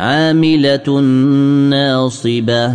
عاملة ناصبة.